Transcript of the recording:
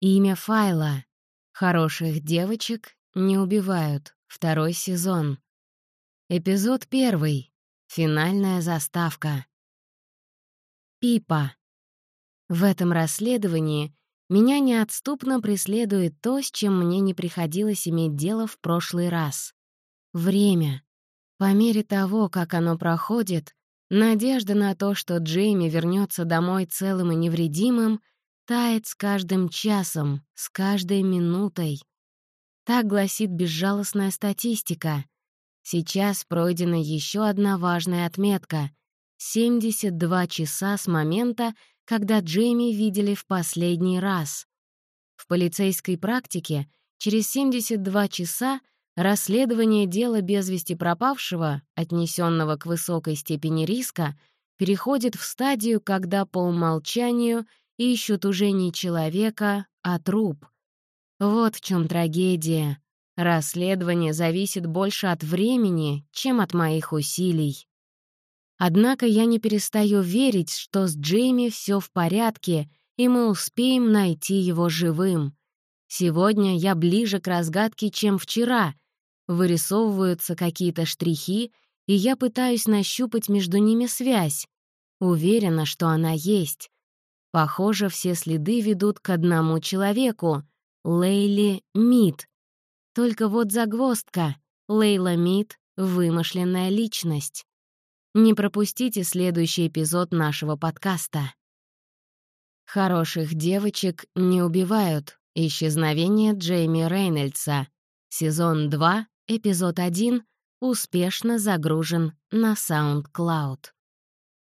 Имя файла. Хороших девочек не убивают. Второй сезон. Эпизод первый. Финальная заставка. Пипа. В этом расследовании меня неотступно преследует то, с чем мне не приходилось иметь дело в прошлый раз. Время. По мере того, как оно проходит, надежда на то, что Джейми вернется домой целым и невредимым, тает с каждым часом, с каждой минутой. Так гласит безжалостная статистика. Сейчас пройдена еще одна важная отметка — 72 часа с момента, когда Джейми видели в последний раз. В полицейской практике через 72 часа расследование дела без вести пропавшего, отнесенного к высокой степени риска, переходит в стадию, когда по умолчанию ищут уже не человека, а труп. Вот в чем трагедия. Расследование зависит больше от времени, чем от моих усилий. Однако я не перестаю верить, что с Джейми все в порядке, и мы успеем найти его живым. Сегодня я ближе к разгадке, чем вчера. Вырисовываются какие-то штрихи, и я пытаюсь нащупать между ними связь. Уверена, что она есть. Похоже, все следы ведут к одному человеку — Лейли Мид. Только вот загвоздка. Лейла Мид — вымышленная личность. Не пропустите следующий эпизод нашего подкаста. Хороших девочек не убивают. Исчезновение Джейми Рейнольдса. Сезон 2, эпизод 1 успешно загружен на SoundCloud.